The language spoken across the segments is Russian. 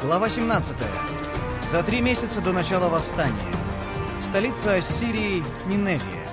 Глава 17. За три месяца до начала восстания. Столица Ассирии Ниневия.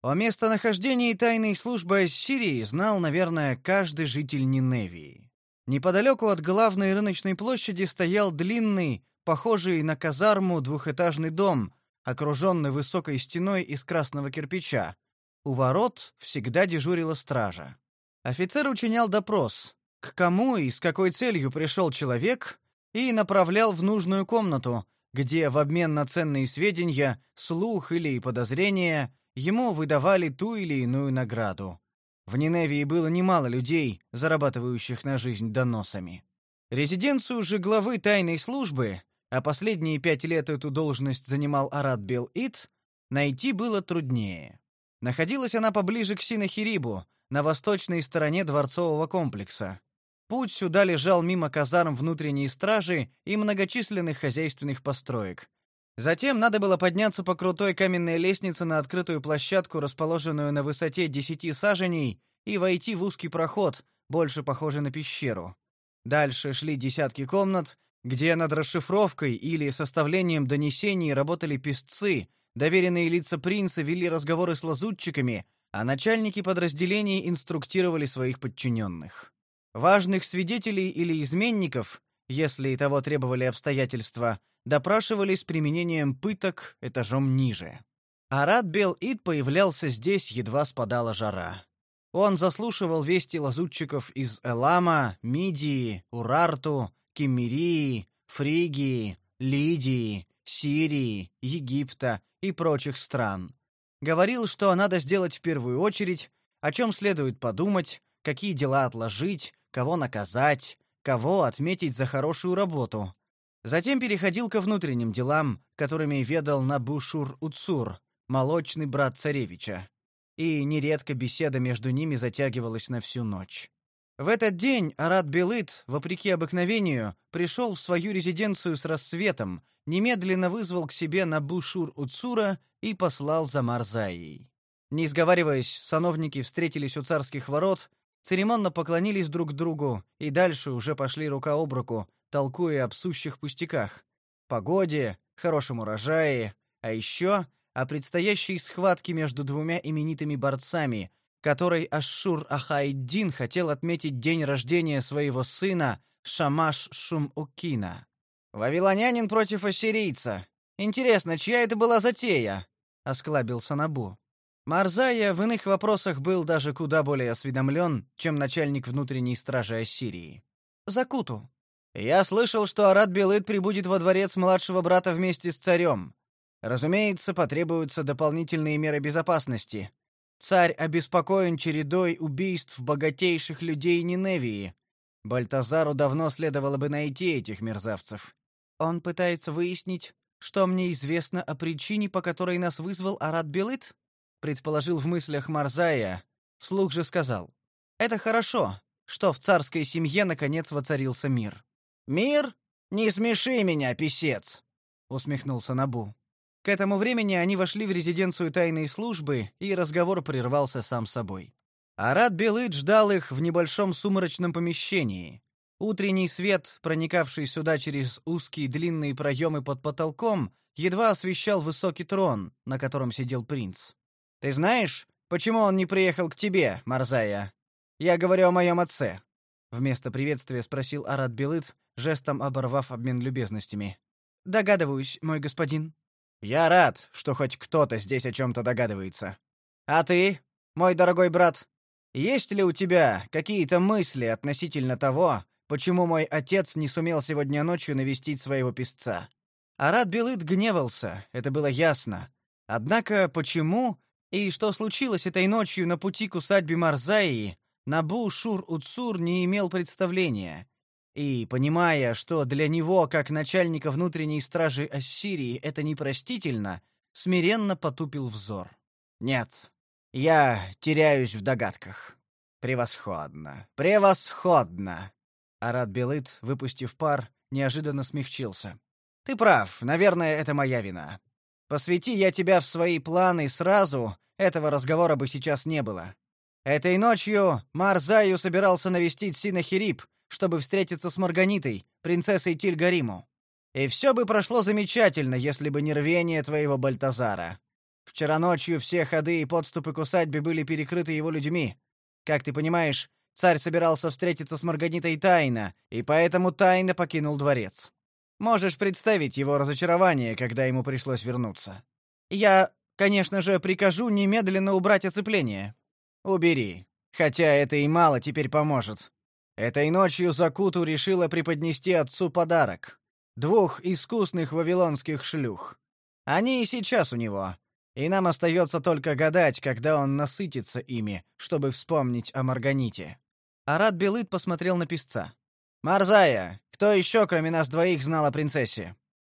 О местонахождении тайной службы Ассирии знал, наверное, каждый житель Ниневии. Неподалеку от главной рыночной площади стоял длинный, похожий на казарму двухэтажный дом, окруженный высокой стеной из красного кирпича. У ворот всегда дежурила стража. Офицер учинял допрос, к кому и с какой целью пришел человек, и направлял в нужную комнату, где в обмен на ценные сведения, слух или подозрения ему выдавали ту или иную награду. В Ниневии было немало людей, зарабатывающих на жизнь доносами. Резиденцию же главы тайной службы, а последние пять лет эту должность занимал Арат Бел-Ит, найти было труднее. Находилась она поближе к Синахирибу, на восточной стороне дворцового комплекса. Путь сюда лежал мимо казарм внутренней стражи и многочисленных хозяйственных построек. Затем надо было подняться по крутой каменной лестнице на открытую площадку, расположенную на высоте десяти саженей, и войти в узкий проход, больше похожий на пещеру. Дальше шли десятки комнат, где над расшифровкой или составлением донесений работали писцы, доверенные лица принца вели разговоры с лазутчиками, а начальники подразделений инструктировали своих подчиненных. Важных свидетелей или изменников, если и того требовали обстоятельства, допрашивали с применением пыток этажом ниже. Арат Бел-Ид появлялся здесь, едва спадала жара. Он заслушивал вести лазутчиков из Элама, Мидии, Урарту, Кеммерии, Фригии, Лидии, Сирии, Египта и прочих стран. Говорил, что надо сделать в первую очередь, о чем следует подумать, какие дела отложить, кого наказать, кого отметить за хорошую работу. Затем переходил ко внутренним делам, которыми ведал Набушур-Уцур, молочный брат царевича. И нередко беседа между ними затягивалась на всю ночь. В этот день Арат Белыт, вопреки обыкновению, пришел в свою резиденцию с рассветом, немедленно вызвал к себе Набушур-Уцура и послал за Марзаей. Не сговариваясь, сановники встретились у царских ворот церемонно поклонились друг другу и дальше уже пошли рука об руку, толкуя об сущих пустяках. Погоде, хорошем урожае, а еще о предстоящей схватке между двумя именитыми борцами, которой Ашшур-Ахайдин хотел отметить день рождения своего сына Шамаш-Шум-Укина. «Вавилонянин против ассирийца. Интересно, чья это была затея?» — осклабился Набу. Марзая в иных вопросах был даже куда более осведомлен, чем начальник внутренней стражи Ассирии. Закуту. Я слышал, что Арат Белыт прибудет во дворец младшего брата вместе с царем. Разумеется, потребуются дополнительные меры безопасности. Царь обеспокоен чередой убийств богатейших людей Ниневии. Бальтазару давно следовало бы найти этих мерзавцев. Он пытается выяснить, что мне известно о причине, по которой нас вызвал Арат Белыт? Предположил в мыслях Марзая, вслух же сказал: "Это хорошо, что в царской семье наконец воцарился мир". "Мир? Не смеши меня, писец", усмехнулся Набу. К этому времени они вошли в резиденцию тайной службы, и разговор прервался сам собой. Арат Белыт ждал их в небольшом сумрачном помещении. Утренний свет, проникавший сюда через узкие длинные проемы под потолком, едва освещал высокий трон, на котором сидел принц. Ты знаешь, почему он не приехал к тебе, Марзая? Я говорю о моем отце. Вместо приветствия спросил Арат Белыт, жестом оборвав обмен любезностями. Догадываюсь, мой господин. Я рад, что хоть кто-то здесь о чем то догадывается. А ты, мой дорогой брат, есть ли у тебя какие-то мысли относительно того, почему мой отец не сумел сегодня ночью навестить своего писца? Арат Белыт гневался, это было ясно. Однако почему и что случилось этой ночью на пути к усадьбе Марзаи, Набу Шур-Уцур не имел представления. И, понимая, что для него, как начальника внутренней стражи Ассирии, это непростительно, смиренно потупил взор. «Нет, я теряюсь в догадках. Превосходно, превосходно!» Арат Белыт, выпустив пар, неожиданно смягчился. «Ты прав, наверное, это моя вина. Посвяти я тебя в свои планы сразу, этого разговора бы сейчас не было. Этой ночью Марзаю собирался навестить Синахирип, чтобы встретиться с Марганитой, принцессой Тильгариму. И все бы прошло замечательно, если бы не рвение твоего Бальтазара. Вчера ночью все ходы и подступы к усадьбе были перекрыты его людьми. Как ты понимаешь, царь собирался встретиться с Марганитой тайно, и поэтому тайно покинул дворец. Можешь представить его разочарование, когда ему пришлось вернуться. Я, конечно же, прикажу немедленно убрать оцепление. Убери. Хотя это и мало теперь поможет. Этой ночью Закуту решила преподнести отцу подарок. Двух искусных вавилонских шлюх. Они и сейчас у него. И нам остается только гадать, когда он насытится ими, чтобы вспомнить о Марганите. Арат Белыт посмотрел на писца. «Марзая, кто еще, кроме нас двоих, знал о принцессе?»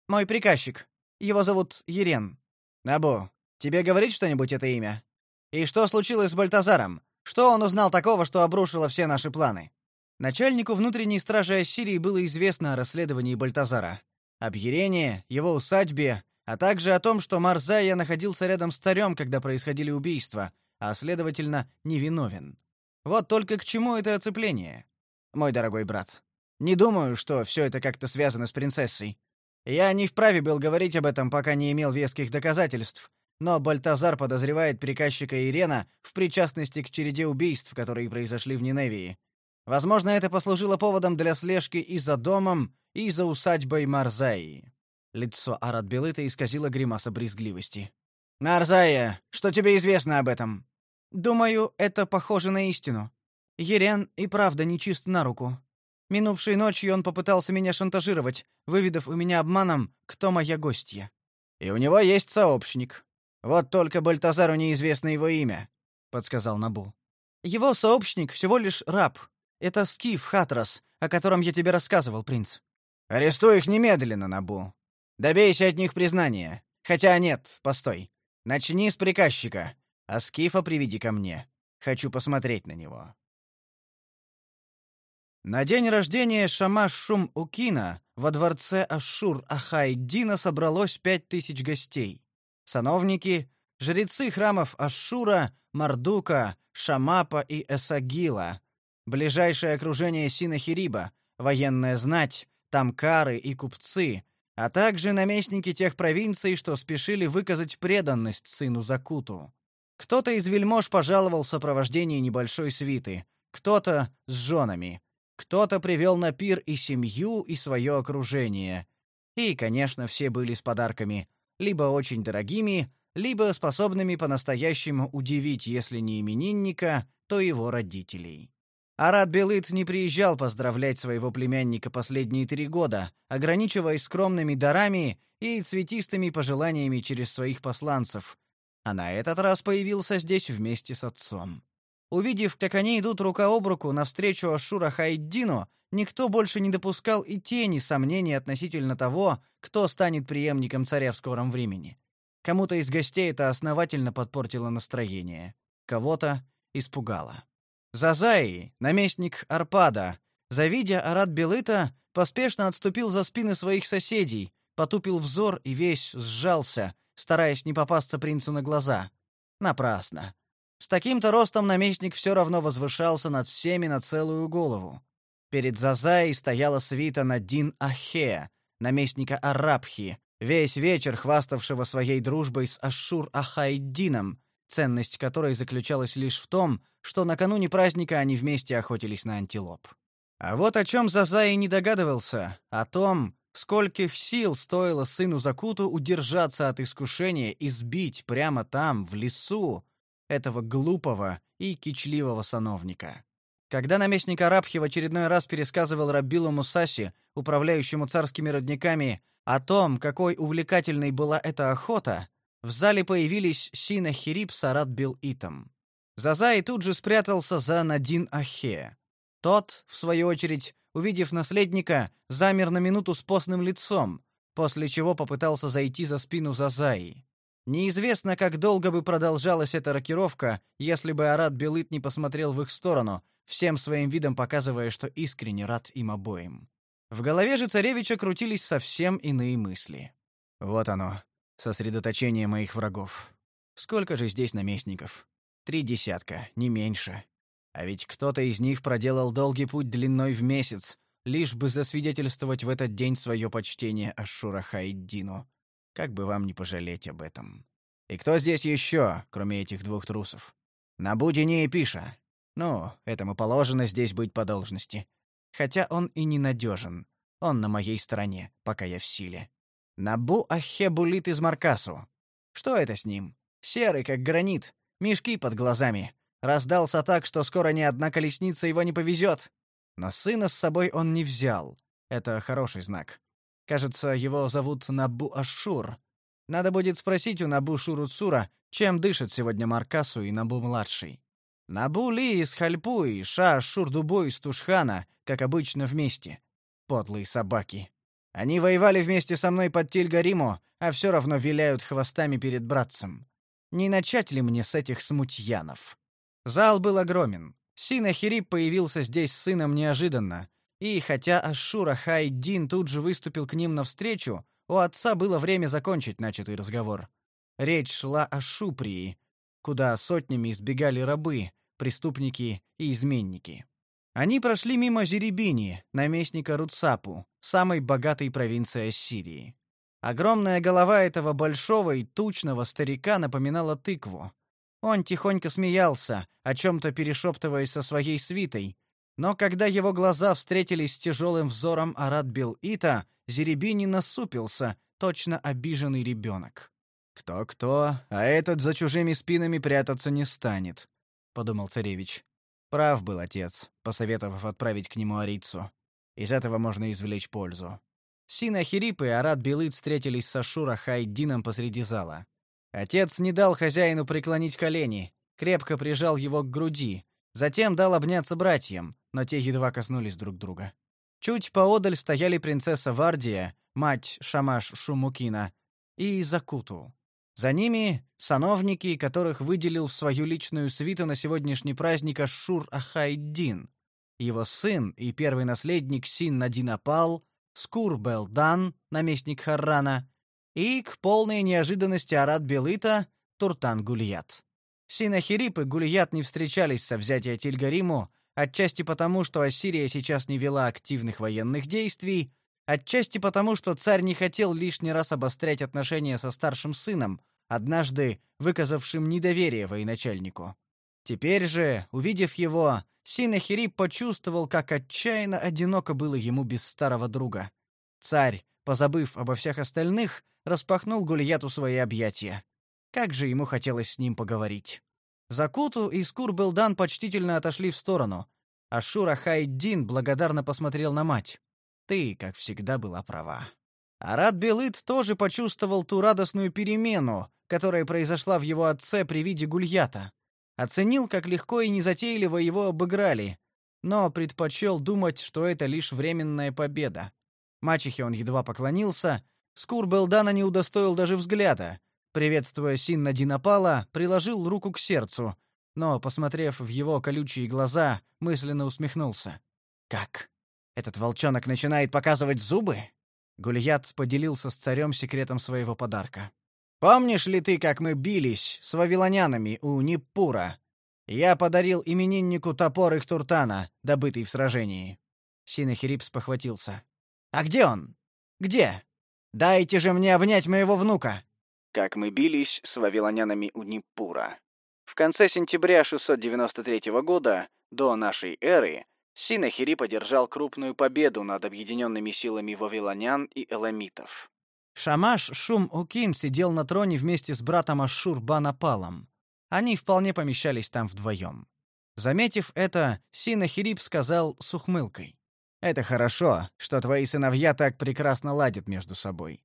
«Мой приказчик. Его зовут Ерен». «Набу, тебе говорит что-нибудь это имя? И что случилось с Бальтазаром? Что он узнал такого, что обрушило все наши планы?» Начальнику внутренней стражи Ассирии было известно о расследовании Бальтазара, об Ерене, его усадьбе, а также о том, что Марзая находился рядом с царем, когда происходили убийства, а следовательно, невиновен. Вот только к чему это оцепление? Мой дорогой брат, не думаю, что все это как-то связано с принцессой. Я не вправе был говорить об этом, пока не имел веских доказательств, но Бальтазар подозревает приказчика Ирена в причастности к череде убийств, которые произошли в Ниневии. Возможно, это послужило поводом для слежки и за домом, и за усадьбой Марзаи. Лицо Арат-Белыта исказило гримаса брезгливости. «Нарзая, что тебе известно об этом?» «Думаю, это похоже на истину. Ерен и правда нечист на руку. Минувшей ночью он попытался меня шантажировать, выведав у меня обманом, кто моя гостья. И у него есть сообщник. Вот только Бальтазару неизвестно его имя», — подсказал Набу. «Его сообщник всего лишь раб, это Скиф Хатрас, о котором я тебе рассказывал, принц. Арестуй их немедленно, Набу. Добейся от них признания. Хотя нет, постой. Начни с приказчика, а Скифа приведи ко мне. Хочу посмотреть на него. На день рождения Шамаш Шум Укина во дворце Ашур Ахайдина собралось пять тысяч гостей. Сановники, жрецы храмов Ашура, Мардука, Шамапа и Эсагила, ближайшее окружение Синахириба, военная знать, тамкары и купцы, а также наместники тех провинций, что спешили выказать преданность сыну Закуту. Кто-то из вельмож пожаловал в сопровождении небольшой свиты, кто-то с женами, кто-то привел на пир и семью, и свое окружение. И, конечно, все были с подарками, либо очень дорогими, либо способными по-настоящему удивить, если не именинника, то его родителей. Арат Белыт не приезжал поздравлять своего племянника последние три года, ограничиваясь скромными дарами и цветистыми пожеланиями через своих посланцев. А на этот раз появился здесь вместе с отцом. Увидев, как они идут рука об руку навстречу Ашура Хайддину, никто больше не допускал и тени сомнений относительно того, кто станет преемником царя в скором времени. Кому-то из гостей это основательно подпортило настроение, кого-то испугало. Зазаи, наместник Арпада, завидя Арат Белыта, поспешно отступил за спины своих соседей, потупил взор и весь сжался, стараясь не попасться принцу на глаза. Напрасно. С таким-то ростом наместник все равно возвышался над всеми на целую голову. Перед Зазаей стояла свита Надин Ахе, наместника Арабхи, весь вечер хваставшего своей дружбой с Ашур-Ахайдином, ценность которой заключалась лишь в том, что накануне праздника они вместе охотились на антилоп. А вот о чем Зазай не догадывался, о том, скольких сил стоило сыну Закуту удержаться от искушения и сбить прямо там, в лесу, этого глупого и кичливого сановника. Когда наместник Арабхи в очередной раз пересказывал Раббилу Мусаси, управляющему царскими родниками, о том, какой увлекательной была эта охота, в зале появились Сина Хирип с Арат Бил-Итом. Зазай тут же спрятался за Надин Ахе. Тот, в свою очередь, увидев наследника, замер на минуту с постным лицом, после чего попытался зайти за спину Зазаи. Неизвестно, как долго бы продолжалась эта рокировка, если бы Арат Белыт не посмотрел в их сторону, всем своим видом показывая, что искренне рад им обоим. В голове же царевича крутились совсем иные мысли. Вот оно, сосредоточение моих врагов. Сколько же здесь наместников? Три десятка, не меньше. А ведь кто-то из них проделал долгий путь длиной в месяц, лишь бы засвидетельствовать в этот день свое почтение Ашура Хайддину. Как бы вам не пожалеть об этом. И кто здесь еще, кроме этих двух трусов? Набудине и Пиша. Ну, этому положено здесь быть по должности. Хотя он и ненадежен. Он на моей стороне, пока я в силе. Набу Ахебулит из Маркасу. Что это с ним? Серый, как гранит, мешки под глазами. Раздался так, что скоро ни одна колесница его не повезет. Но сына с собой он не взял. Это хороший знак. Кажется, его зовут Набу Ашур. Надо будет спросить у Набу Шуруцура, чем дышит сегодня Маркасу и Набу-младший. Набу Ли из Хальпу и Ша Шурдубу из Тушхана, как обычно, вместе. Подлые собаки. Они воевали вместе со мной под Тильгариму, а все равно виляют хвостами перед братцем. Не начать ли мне с этих смутьянов? Зал был огромен. Синахирип появился здесь с сыном неожиданно, и хотя Ашура Хайдин тут же выступил к ним навстречу, у отца было время закончить начатый разговор. Речь шла о Шуприи, куда сотнями избегали рабы, преступники и изменники. Они прошли мимо Зеребини, наместника Руцапу, самой богатой провинции Ассирии. Огромная голова этого большого и тучного старика напоминала тыкву. Он тихонько смеялся, о чем-то перешептываясь со своей свитой, но когда его глаза встретились с тяжелым взором Арат Бил-Ита, Зеребини насупился, точно обиженный ребенок. «Кто-кто, а этот за чужими спинами прятаться не станет», — подумал царевич. Прав был отец, посоветовав отправить к нему Арицу. Из этого можно извлечь пользу. Синахирип и Арат Белыт встретились с Ашура Хайдином посреди зала. Отец не дал хозяину преклонить колени, крепко прижал его к груди, затем дал обняться братьям, но те едва коснулись друг друга. Чуть поодаль стояли принцесса Вардия, мать Шамаш Шумукина, и Закуту. За ними сановники, которых выделил в свою личную свиту на сегодняшний праздник Ашур Ахайдин, его сын и первый наследник Син Надинапал, Скур Белдан, наместник Харрана, и, к полной неожиданности Арат Белыта, Туртан Гульят. Синахирип и Гульят не встречались со взятия Тильгариму, отчасти потому, что Ассирия сейчас не вела активных военных действий, отчасти потому, что царь не хотел лишний раз обострять отношения со старшим сыном, однажды выказавшим недоверие военачальнику. Теперь же, увидев его, Синахирип почувствовал, как отчаянно одиноко было ему без старого друга. Царь, позабыв обо всех остальных, распахнул Гульяту свои объятия. Как же ему хотелось с ним поговорить. Закуту и Скурбелдан почтительно отошли в сторону, а Шура Хайдин благодарно посмотрел на мать. Ты, как всегда, была права. Арат Белыт тоже почувствовал ту радостную перемену, которая произошла в его отце при виде Гульята. Оценил, как легко и незатейливо его обыграли, но предпочел думать, что это лишь временная победа. Мачехе он едва поклонился, Скур Белдана не удостоил даже взгляда. Приветствуя Синна Динапала, приложил руку к сердцу, но, посмотрев в его колючие глаза, мысленно усмехнулся. «Как? Этот волчонок начинает показывать зубы?» Гульят поделился с царем секретом своего подарка. «Помнишь ли ты, как мы бились с вавилонянами у Ниппура? Я подарил имениннику топор их Туртана, добытый в сражении». Синахирипс похватился. «А где он? Где?» Дайте же мне обнять моего внука!» Как мы бились с вавилонянами у Днепура. В конце сентября 693 года, до нашей эры, Синахирип одержал крупную победу над объединенными силами вавилонян и эламитов. Шамаш Шум-Укин сидел на троне вместе с братом Ашур-Банапалом. Они вполне помещались там вдвоем. Заметив это, Синахирип сказал с ухмылкой. Это хорошо, что твои сыновья так прекрасно ладят между собой.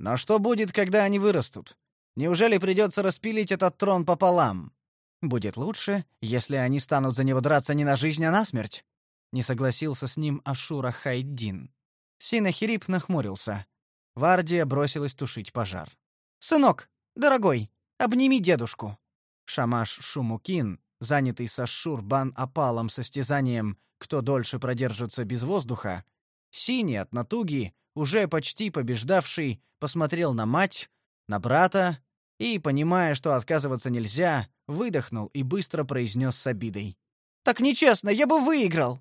Но что будет, когда они вырастут? Неужели придется распилить этот трон пополам? Будет лучше, если они станут за него драться не на жизнь, а на смерть. Не согласился с ним Ашура Хайдин. Синахирип нахмурился. Вардия бросилась тушить пожар. «Сынок, дорогой, обними дедушку». Шамаш Шумукин, занятый с Ашур-Бан-Апалом состязанием кто дольше продержится без воздуха, синий от натуги, уже почти побеждавший, посмотрел на мать, на брата и, понимая, что отказываться нельзя, выдохнул и быстро произнес с обидой: Так нечестно, я бы выиграл!»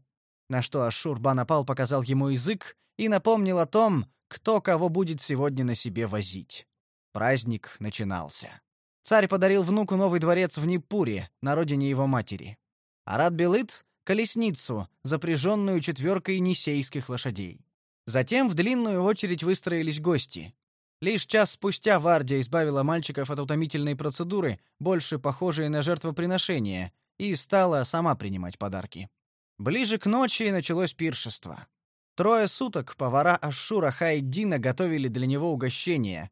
На что Ашур-Банапал показал ему язык и напомнил о том, кто кого будет сегодня на себе возить. Праздник начинался. Царь подарил внуку новый дворец в Нипуре, на родине его матери. Арат Белыт — колесницу, запряженную четверкой нисейских лошадей. Затем в длинную очередь выстроились гости. Лишь час спустя Вардия избавила мальчиков от утомительной процедуры, больше похожей на жертвоприношение, и стала сама принимать подарки. Ближе к ночи началось пиршество. Трое суток повара Ашура Хайдина готовили для него угощения,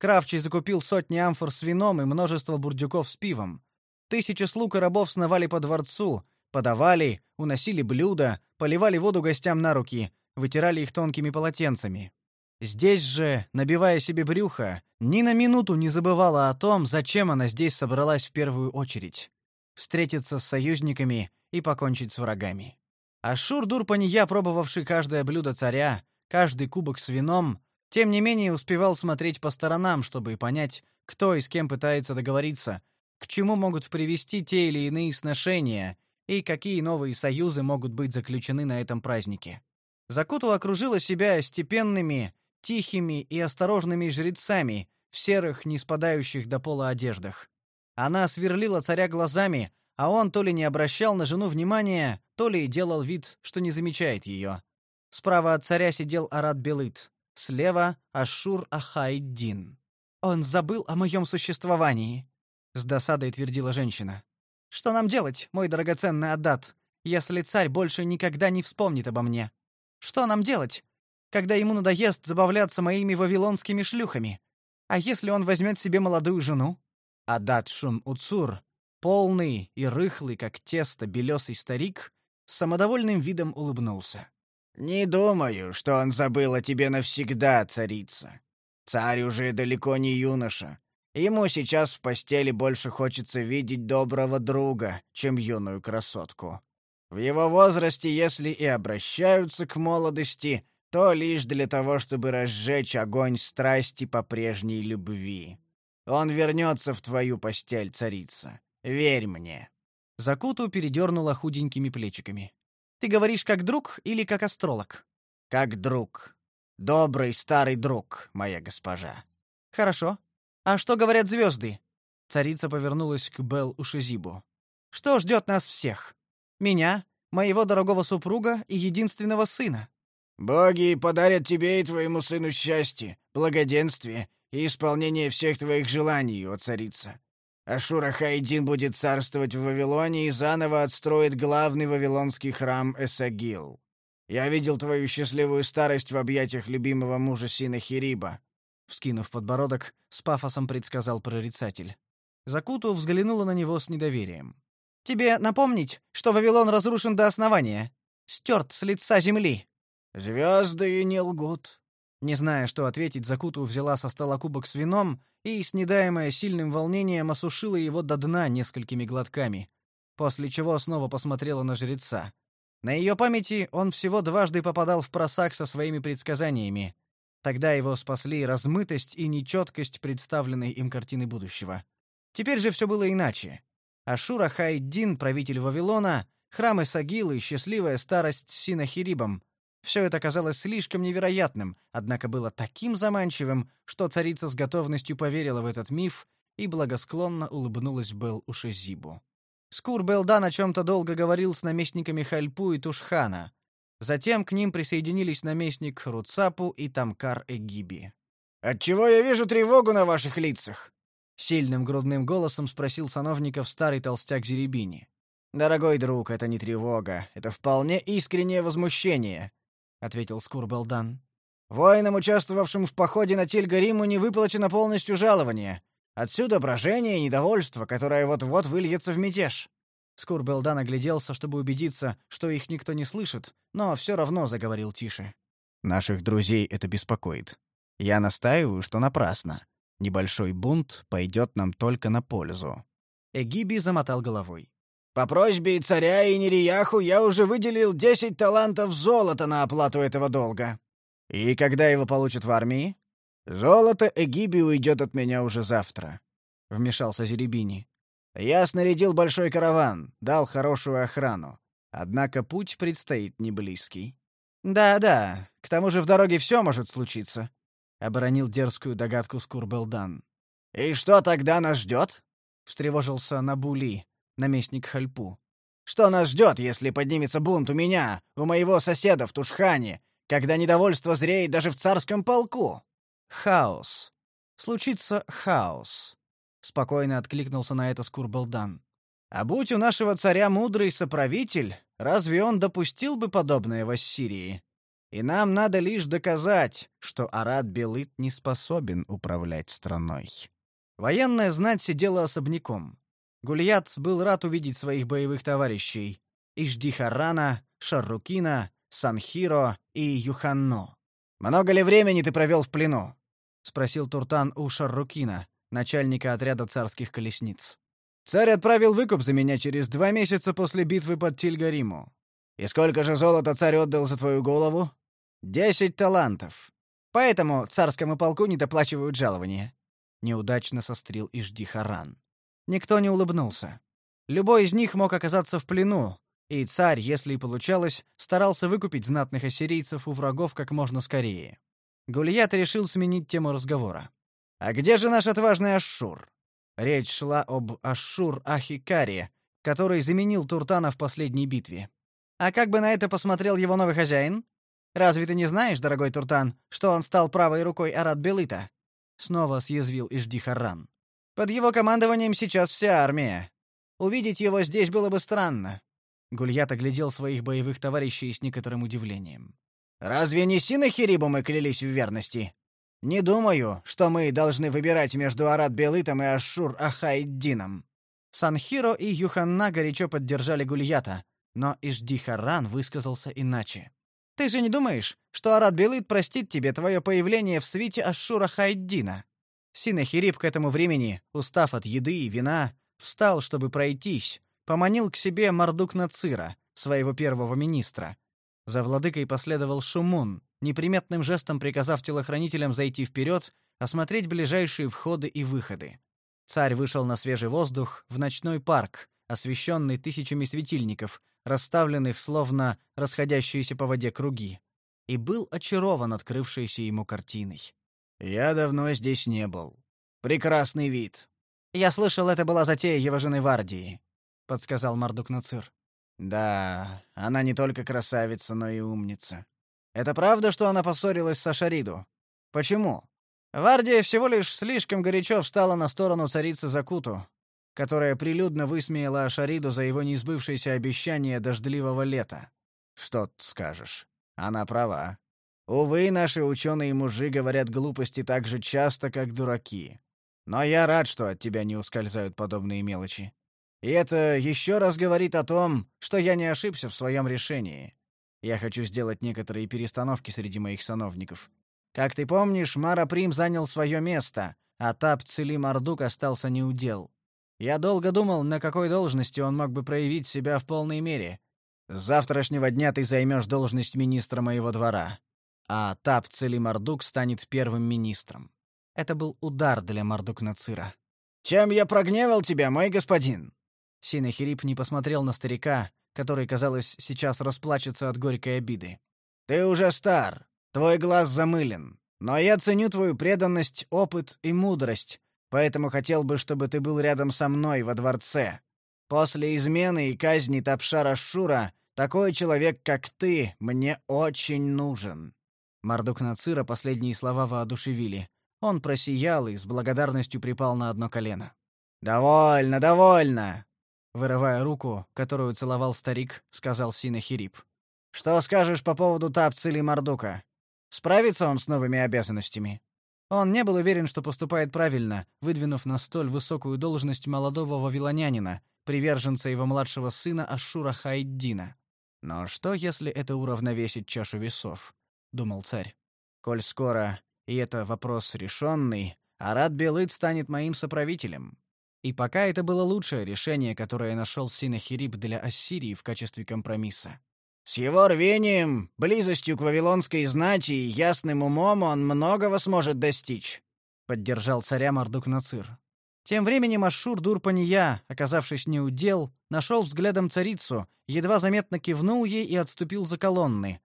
Кравчий закупил сотни амфор с вином и множество бурдюков с пивом. Тысячи слуг и рабов сновали по дворцу, подавали, уносили блюда, поливали воду гостям на руки, вытирали их тонкими полотенцами. Здесь же, набивая себе брюхо, ни на минуту не забывала о том, зачем она здесь собралась в первую очередь встретиться с союзниками и покончить с врагами. Ашур Дурпания, пробовавший каждое блюдо царя, каждый кубок с вином, тем не менее успевал смотреть по сторонам, чтобы понять, кто и с кем пытается договориться, к чему могут привести те или иные сношения и какие новые союзы могут быть заключены на этом празднике. Закуту окружила себя степенными, тихими и осторожными жрецами в серых, не спадающих до пола одеждах. Она сверлила царя глазами, а он то ли не обращал на жену внимания, то ли делал вид, что не замечает ее. Справа от царя сидел Арат Белыт. Слева Ашур Ахайдин. Он забыл о моем существовании, с досадой твердила женщина. Что нам делать, мой драгоценный Аддат, если царь больше никогда не вспомнит обо мне? Что нам делать, когда ему надоест забавляться моими вавилонскими шлюхами? А если он возьмет себе молодую жену? Адат Шум Уцур, полный и рыхлый, как тесто, белесый старик, с самодовольным видом улыбнулся. Не думаю, что он забыл о тебе навсегда, царица. Царь уже далеко не юноша. Ему сейчас в постели больше хочется видеть доброго друга, чем юную красотку. В его возрасте, если и обращаются к молодости, то лишь для того, чтобы разжечь огонь страсти по прежней любви. Он вернется в твою постель, царица. Верь мне. Закуту передернула худенькими плечиками. Ты говоришь как друг или как астролог? Как друг. Добрый старый друг, моя госпожа. Хорошо. А что говорят звезды? Царица повернулась к Бел Ушизибу. Что ждет нас всех? Меня, моего дорогого супруга и единственного сына. Боги подарят тебе и твоему сыну счастье, благоденствие и исполнение всех твоих желаний, о царица. Ашура Хайдин будет царствовать в Вавилоне и заново отстроит главный вавилонский храм Эсагил. Я видел твою счастливую старость в объятиях любимого мужа Синахириба. Вскинув подбородок, с пафосом предсказал прорицатель. Закуту взглянула на него с недоверием. Тебе напомнить, что Вавилон разрушен до основания, стерт с лица земли. Звезды не лгут. Не зная, что ответить, Закуту взяла со стола кубок с вином и, снедаемая сильным волнением, осушила его до дна несколькими глотками, после чего снова посмотрела на жреца. На ее памяти он всего дважды попадал в просак со своими предсказаниями. Тогда его спасли размытость и нечеткость представленной им картины будущего. Теперь же все было иначе. Ашура Хайдин, правитель Вавилона, храмы Сагилы, счастливая старость с Синахирибом, все это казалось слишком невероятным, однако было таким заманчивым, что царица с готовностью поверила в этот миф и благосклонно улыбнулась Бел Ушезибу. Скур Белдан о чем-то долго говорил с наместниками Хальпу и Тушхана. Затем к ним присоединились наместник Руцапу и Тамкар Эгиби. «Отчего я вижу тревогу на ваших лицах?» Сильным грудным голосом спросил сановников старый толстяк Зеребини. «Дорогой друг, это не тревога, это вполне искреннее возмущение. — ответил Скурбалдан. «Воинам, участвовавшим в походе на Тильгариму, не выплачено полностью жалование. Отсюда брожение и недовольство, которое вот-вот выльется в мятеж». Скурбелдан огляделся, чтобы убедиться, что их никто не слышит, но все равно заговорил тише. «Наших друзей это беспокоит. Я настаиваю, что напрасно. Небольшой бунт пойдет нам только на пользу». Эгиби замотал головой. По просьбе царя и Нерияху я уже выделил десять талантов золота на оплату этого долга. И когда его получат в армии? Золото Эгиби уйдет от меня уже завтра, вмешался Зеребини. Я снарядил большой караван, дал хорошую охрану. Однако путь предстоит неблизкий. Да-да, к тому же в дороге все может случиться, оборонил дерзкую догадку Скурбелдан. И что тогда нас ждет? встревожился Набули, наместник Хальпу. Что нас ждет, если поднимется бунт у меня, у моего соседа в Тушхане, когда недовольство зреет даже в царском полку? Хаос. Случится хаос. Спокойно откликнулся на это Скурбалдан. А будь у нашего царя мудрый соправитель, разве он допустил бы подобное в Ассирии? И нам надо лишь доказать, что Арат Белыт не способен управлять страной. Военная знать сидела особняком. Гульят был рад увидеть своих боевых товарищей: Иждихарана, Шаррукина, Санхиро и Юханно. Много ли времени ты провел в плену? спросил Туртан у Шаррукина, начальника отряда царских колесниц. Царь отправил выкуп за меня через два месяца после битвы под Тильгариму. И сколько же золота царь отдал за твою голову? Десять талантов. Поэтому царскому полку не доплачивают жалования. Неудачно сострил Иждихаран. Никто не улыбнулся. Любой из них мог оказаться в плену, и царь, если и получалось, старался выкупить знатных ассирийцев у врагов как можно скорее. Гулият решил сменить тему разговора. «А где же наш отважный Ашшур?» Речь шла об Ашшур-Ахикаре, который заменил Туртана в последней битве. «А как бы на это посмотрел его новый хозяин? Разве ты не знаешь, дорогой Туртан, что он стал правой рукой Арат-Белыта?» Снова съязвил Иждихарран. Под его командованием сейчас вся армия. Увидеть его здесь было бы странно. Гульят оглядел своих боевых товарищей с некоторым удивлением. Разве не Синахирибу мы клялись в верности? Не думаю, что мы должны выбирать между Арат Белытом и Ашур Ахайддином. Санхиро и Юханна горячо поддержали Гульята, но Иждихаран высказался иначе. Ты же не думаешь, что Арат Белыт простит тебе твое появление в свите Ашура Хайддина? Синахирип к этому времени, устав от еды и вина, встал, чтобы пройтись, поманил к себе Мардук-Нацира, своего первого министра. За владыкой последовал Шумун, неприметным жестом приказав телохранителям зайти вперед, осмотреть ближайшие входы и выходы. Царь вышел на свежий воздух, в ночной парк, освещенный тысячами светильников, расставленных словно расходящиеся по воде круги, и был очарован открывшейся ему картиной. Я давно здесь не был. Прекрасный вид. Я слышал, это была затея его жены Вардии, подсказал Мардук Нацир. Да, она не только красавица, но и умница. Это правда, что она поссорилась с Ашариду? Почему? Вардия всего лишь слишком горячо встала на сторону царицы Закуту, которая прилюдно высмеяла Ашариду за его неизбывшееся обещание дождливого лета. Что ты скажешь? Она права. Увы, наши ученые-мужи говорят глупости так же часто, как дураки. Но я рад, что от тебя не ускользают подобные мелочи. И это еще раз говорит о том, что я не ошибся в своем решении. Я хочу сделать некоторые перестановки среди моих сановников. Как ты помнишь, Мара Прим занял свое место, а Тап Цели Мардук остался неудел. Я долго думал, на какой должности он мог бы проявить себя в полной мере. С завтрашнего дня ты займешь должность министра моего двора а Тапцели Мардук станет первым министром. Это был удар для Мардук-Нацира. «Чем я прогневал тебя, мой господин?» Синахирип не посмотрел на старика, который, казалось, сейчас расплачется от горькой обиды. «Ты уже стар, твой глаз замылен, но я ценю твою преданность, опыт и мудрость, поэтому хотел бы, чтобы ты был рядом со мной во дворце. После измены и казни Тапшара Шура такой человек, как ты, мне очень нужен». Мардук Нацира последние слова воодушевили. Он просиял и с благодарностью припал на одно колено. «Довольно, довольно!» Вырывая руку, которую целовал старик, сказал Синахирип. «Что скажешь по поводу Тапцили Мардука? Справится он с новыми обязанностями?» Он не был уверен, что поступает правильно, выдвинув на столь высокую должность молодого вавилонянина, приверженца его младшего сына Ашура Хайддина. Но что, если это уравновесить чашу весов? — думал царь. «Коль скоро, и это вопрос решенный, Арат Белыт станет моим соправителем». И пока это было лучшее решение, которое нашел Синахирип для Ассирии в качестве компромисса. «С его рвением, близостью к вавилонской знати и ясным умом он многого сможет достичь», — поддержал царя Мардук Нацир. Тем временем Ашур Дурпания, оказавшись неудел, нашел взглядом царицу, едва заметно кивнул ей и отступил за колонны.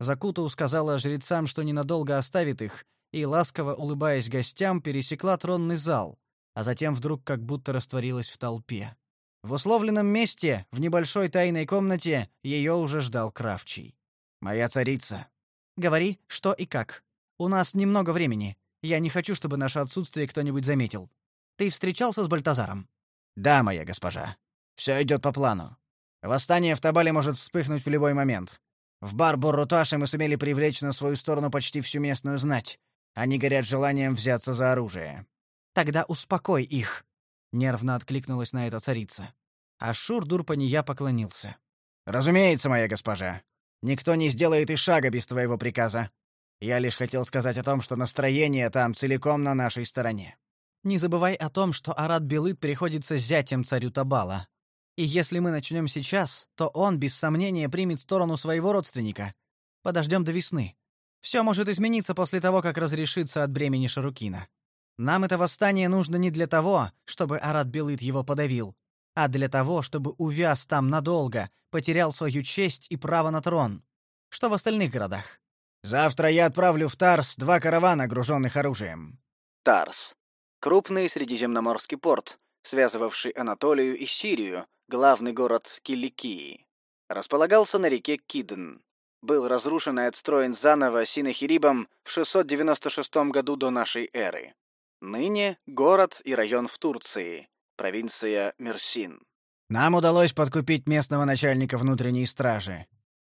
Закуту сказала жрецам, что ненадолго оставит их, и, ласково улыбаясь гостям, пересекла тронный зал, а затем вдруг как будто растворилась в толпе. В условленном месте, в небольшой тайной комнате, ее уже ждал Кравчий. «Моя царица». «Говори, что и как. У нас немного времени. Я не хочу, чтобы наше отсутствие кто-нибудь заметил. Ты встречался с Бальтазаром?» «Да, моя госпожа. Все идет по плану. Восстание в Табале может вспыхнуть в любой момент. В бар Борруташе мы сумели привлечь на свою сторону почти всю местную знать. Они горят желанием взяться за оружие. Тогда успокой их, нервно откликнулась на это царица. Ашур Дурпания поклонился. Разумеется, моя госпожа. Никто не сделает и шага без твоего приказа. Я лишь хотел сказать о том, что настроение там целиком на нашей стороне. Не забывай о том, что Арат Белыт приходится зятем царю Табала. И если мы начнем сейчас, то он без сомнения примет сторону своего родственника. Подождем до весны. Все может измениться после того, как разрешится от бремени Шарукина. Нам это восстание нужно не для того, чтобы Арат Белыт его подавил, а для того, чтобы увяз там надолго, потерял свою честь и право на трон. Что в остальных городах? Завтра я отправлю в Тарс два каравана, груженных оружием. Тарс. Крупный средиземноморский порт, связывавший Анатолию и Сирию, главный город Киликии. Располагался на реке Кидн был разрушен и отстроен заново Синахирибом в 696 году до нашей эры. Ныне город и район в Турции, провинция Мерсин. Нам удалось подкупить местного начальника внутренней стражи.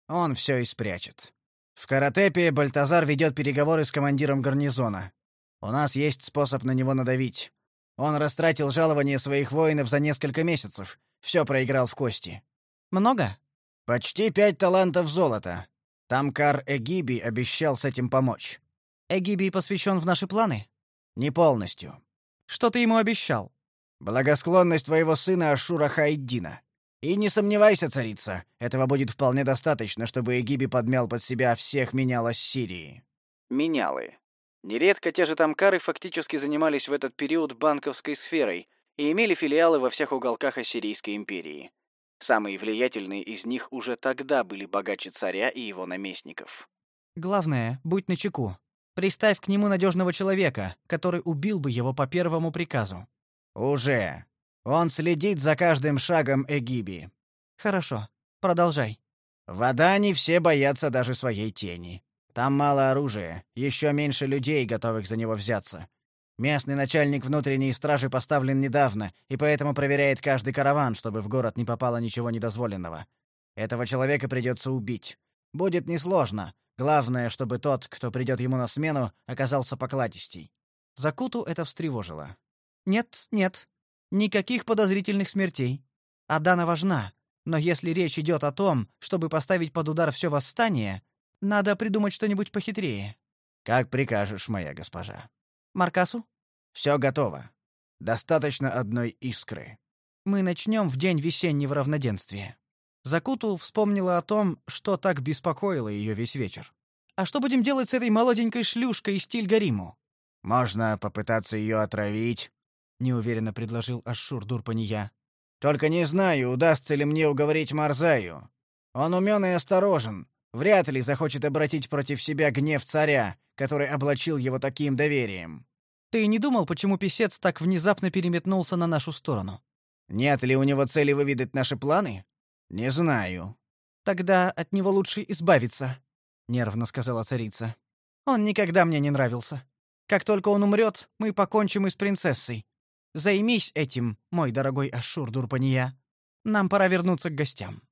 Он все и спрячет. В Каратепе Бальтазар ведет переговоры с командиром гарнизона. У нас есть способ на него надавить. Он растратил жалование своих воинов за несколько месяцев. Все проиграл в кости. Много? Почти пять талантов золота. Тамкар Эгиби обещал с этим помочь. Эгиби посвящен в наши планы? Не полностью. Что ты ему обещал? Благосклонность твоего сына Ашура Хайдина. И не сомневайся, царица, этого будет вполне достаточно, чтобы Эгиби подмял под себя всех менялос Сирии. Менялы. Нередко те же тамкары фактически занимались в этот период банковской сферой и имели филиалы во всех уголках Ассирийской империи. Самые влиятельные из них уже тогда были богаче царя и его наместников. Главное, будь начеку. Приставь к нему надежного человека, который убил бы его по первому приказу. Уже. Он следит за каждым шагом Эгиби. Хорошо. Продолжай. В Адане все боятся даже своей тени. Там мало оружия, еще меньше людей, готовых за него взяться. Местный начальник внутренней стражи поставлен недавно, и поэтому проверяет каждый караван, чтобы в город не попало ничего недозволенного. Этого человека придется убить. Будет несложно. Главное, чтобы тот, кто придет ему на смену, оказался покладистей. Закуту это встревожило. Нет, нет. Никаких подозрительных смертей. Адана важна, но если речь идет о том, чтобы поставить под удар все восстание, надо придумать что-нибудь похитрее. Как прикажешь, моя госпожа. Маркасу? Все готово. Достаточно одной искры. Мы начнем в день весеннего равноденствия. Закуту вспомнила о том, что так беспокоило ее весь вечер. А что будем делать с этой молоденькой шлюшкой из Тильгариму? Можно попытаться ее отравить, неуверенно предложил Ашур Дурпания. Только не знаю, удастся ли мне уговорить Марзаю. Он умен и осторожен. Вряд ли захочет обратить против себя гнев царя, который облачил его таким доверием. Ты не думал, почему писец так внезапно переметнулся на нашу сторону? Нет ли у него цели выведать наши планы? Не знаю. Тогда от него лучше избавиться, нервно сказала царица. Он никогда мне не нравился. Как только он умрет, мы покончим и с принцессой. Займись этим, мой дорогой Ашур Дурпания. Нам пора вернуться к гостям.